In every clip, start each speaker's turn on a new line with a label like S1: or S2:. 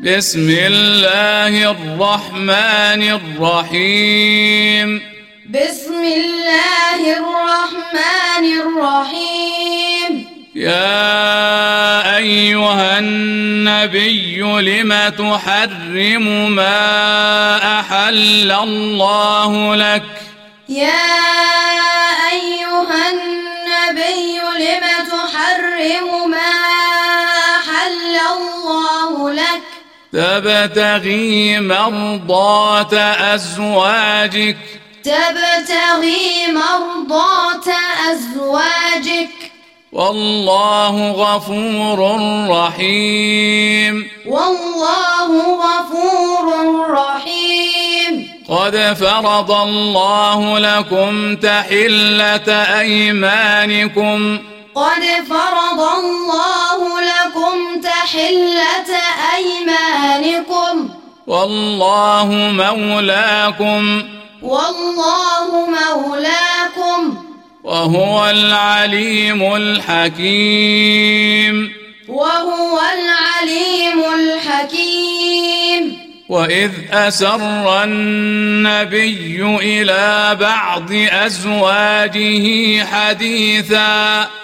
S1: بسم الله الرحمن الرحيم.
S2: بسم الله الرحمن الرحيم.
S1: يا
S2: أيها النبي لم تحرم ما أحل الله لك؟
S1: يا تبتغي مرضات أزواجك.
S2: تبتغي مرضات أزواجك.
S1: والله غفور رحيم.
S2: والله غفور رحيم.
S1: قد فرض الله لكم تحلة أيمانكم.
S2: قد فرض الله لكم تحلة أيمانكم.
S1: والله مولاكم.
S2: والله مولاكم.
S1: وهو العليم الحكيم.
S2: وهو العليم الحكيم.
S1: وإذ أسر النبي إلى بعض أزواجه حديثا.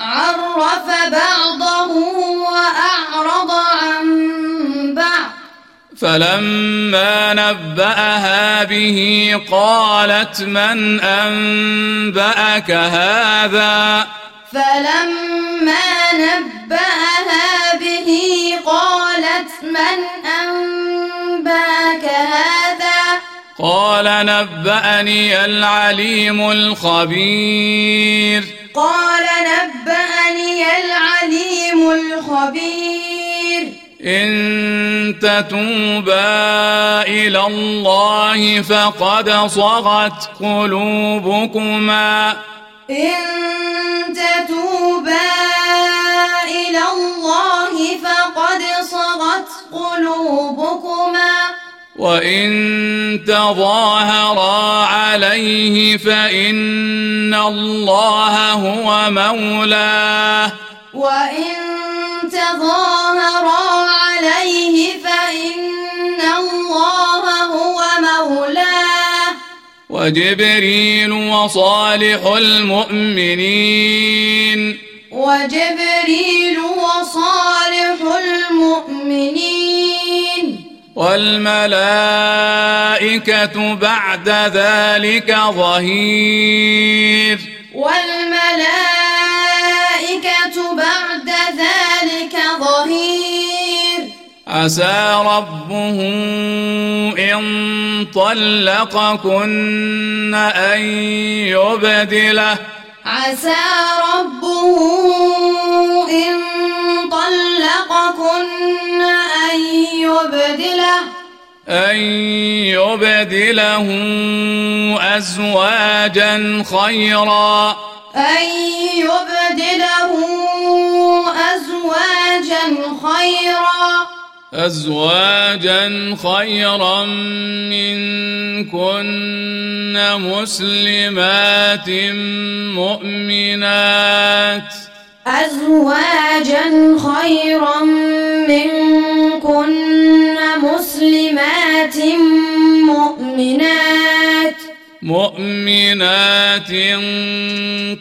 S2: عرف بعضه وأعرض عن بعض.
S1: فلما نبأها به قالت من أنبأك هذا؟
S2: فلما نبأها به قالت من أنبأك هذا؟
S1: قال نبأني العليم الخبير.
S2: قال نبأني الخبير
S1: إن تتوبا إلى الله فقد صغت قلوبكما.
S2: إن تتوبا إلى الله فقد صغت قلوبكما.
S1: وإن تظاهرا عليه فإن الله هو مولاه.
S2: وإن تظاهرا عليه فإن الله هو مولاه.
S1: وجبريل وصالح المؤمنين.
S2: وجبريل وصالح المؤمنين.
S1: والملائكة بعد ذلك ظهير.
S2: والملائكة
S1: عسى ربه إن طلقكن أن يبدله.
S2: عسى ربه إن طلقكن أن يبدله.
S1: أن يبدله أزواجا خيرا.
S2: أن يبدله أزواجا خيرا.
S1: أزواجا خيرا منكن مسلمات مؤمنات.
S2: أزواجا خيرا منكن مسلمات مؤمنات.
S1: مؤمنات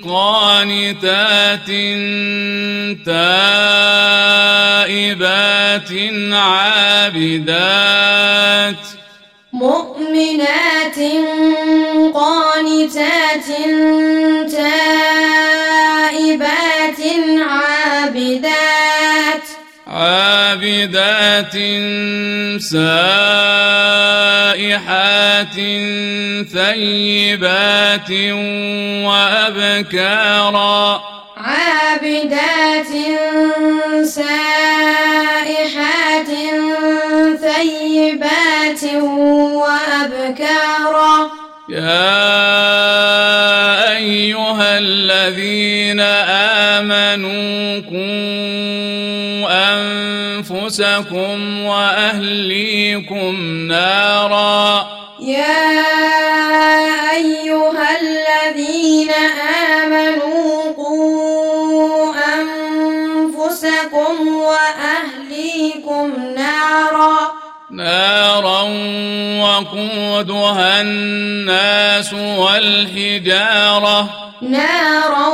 S1: قانتات تائبات عابدات
S2: مؤمنات قانتات تائبات عابدات
S1: عابدات كلمات ثيبات وأبكارا
S2: عابدات سائحات ثيبات وأبكارا
S1: يا أيها الذين آمنوا كونوا أنفسكم وأهليكم نارا.
S2: يا أيها الذين آمنوا قوا أنفسكم وأهليكم نارا.
S1: نارا وقودها الناس والحجارة.
S2: نارا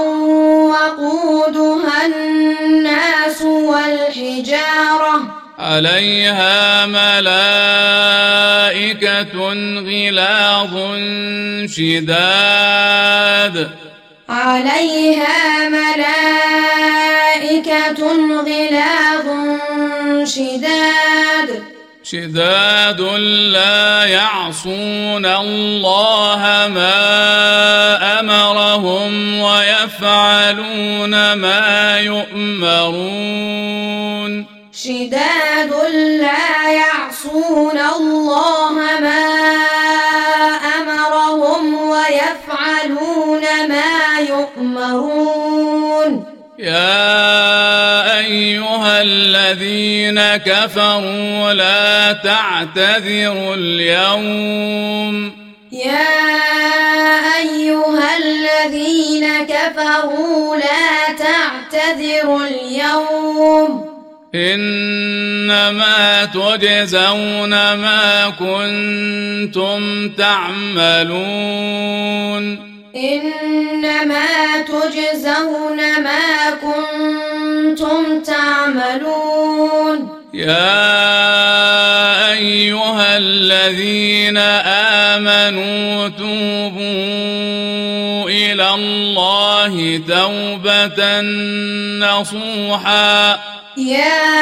S2: وقودها الناس والحجارة.
S1: عليها ملائكة غلاظ شداد.
S2: عليها ملائكة غلاظ شداد.
S1: شداد لا يعصون الله ما
S2: أمرهم ويفعلون ما يؤمرون.
S1: الذين كفروا لا تعتذروا اليوم.
S2: يا أيها الذين كفروا لا تعتذروا اليوم.
S1: إنما تجزون ما كنتم تعملون.
S2: إنما تجزون ما كنتم تعملون.
S1: يا أيها الذين آمنوا توبوا إلى الله توبة نصوحا.
S2: يا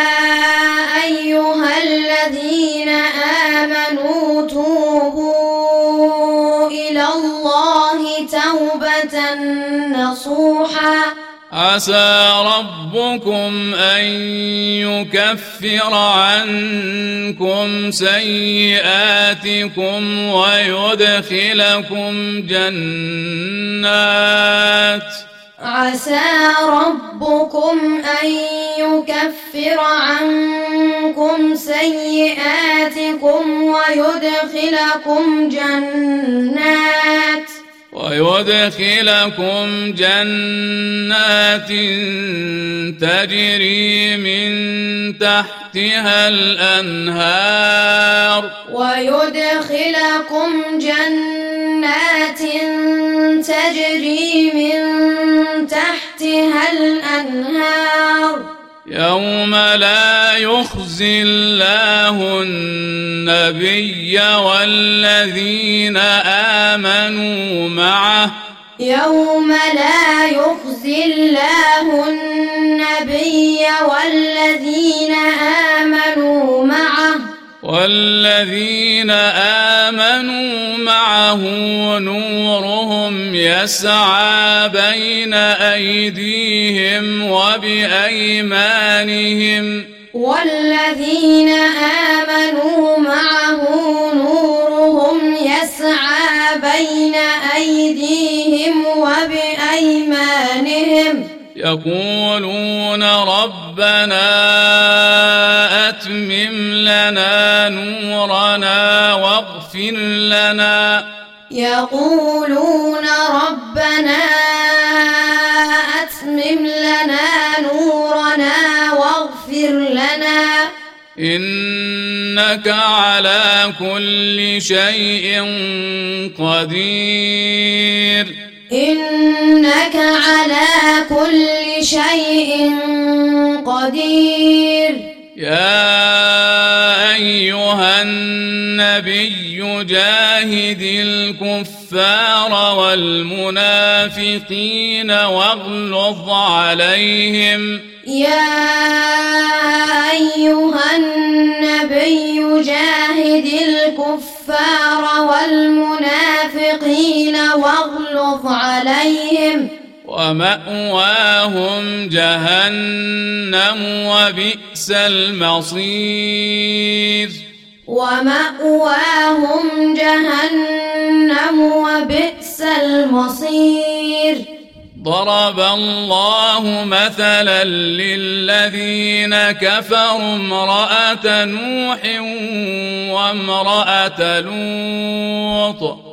S2: أيها الذين آمنوا توبوا إلى الله توبة نصوحا.
S1: عسى ربكم أن يكفر عنكم سيئاتكم ويدخلكم جنات
S2: عسى ربكم أن يكفر عنكم سيئاتكم ويدخلكم جنات
S1: ويدخلكم جنات تجري من تحتها الأنهار.
S2: ويدخلكم جنات تجري من تحتها الأنهار.
S1: يوم لا يخزي الله النبي والذين آمنوا معه.
S2: يوم لا يخزي الله النبي والذين آمنوا معه.
S1: والذين آمنوا معه نورهم يسعى بين أيديهم وبأيمانهم.
S2: والذين آمنوا معه نورهم يسعى بين أيديهم وبأيمانهم.
S1: يقولون ربنا أتمم لنا نورنا واغفر لنا.
S2: يقولون ربنا أتمم لنا نورنا واغفر لنا.
S1: إنك على كل شيء قدير.
S2: إنك على كل شيء قدير.
S1: يا أيها النبي جاهد الكفار والمنافقين واغلظ عليهم.
S2: يا أيها النبي جاهد الكفار والمنافقين واغلظ عليهم.
S1: ومأواهم جهنم وبئس المصير.
S2: ومأواهم جهنم وبئس المصير.
S1: ضرب الله مثلا للذين كفروا امرأة نوح وامرأة لوط.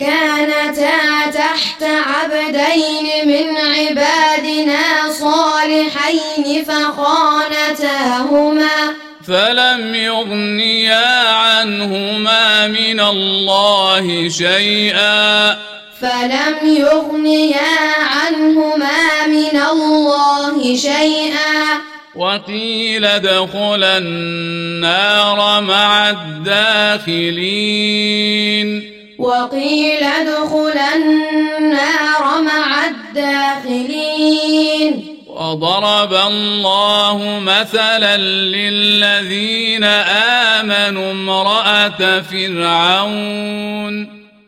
S2: كانتا تحت عبدين من عبادنا صالحين فخانتاهما.
S1: فلم يغنيا عنهما من الله شيئا.
S2: فلم يغنيا عنهما من الله شيئا.
S1: وقيل ادخلا النار مع الداخلين.
S2: وقيل ادخلا النار مع الداخلين.
S1: وضرب الله مثلا للذين آمنوا امرأة فرعون.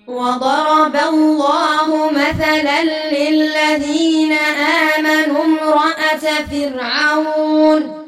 S2: وضرب الله مثلا للذين آمنوا امرأة فرعون.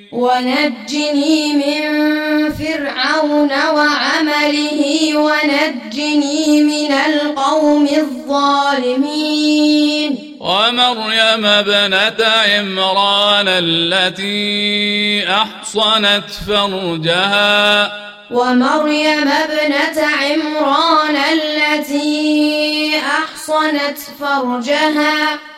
S2: ونجني من فرعون وعمله ونجني من القوم الظالمين.
S1: ومريم ابنة عمران التي أحصنت فرجها.
S2: ومريم ابنة عمران التي أحصنت فرجها.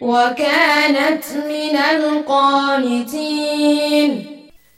S2: وكانت من القانتين.